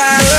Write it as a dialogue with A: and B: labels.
A: fire.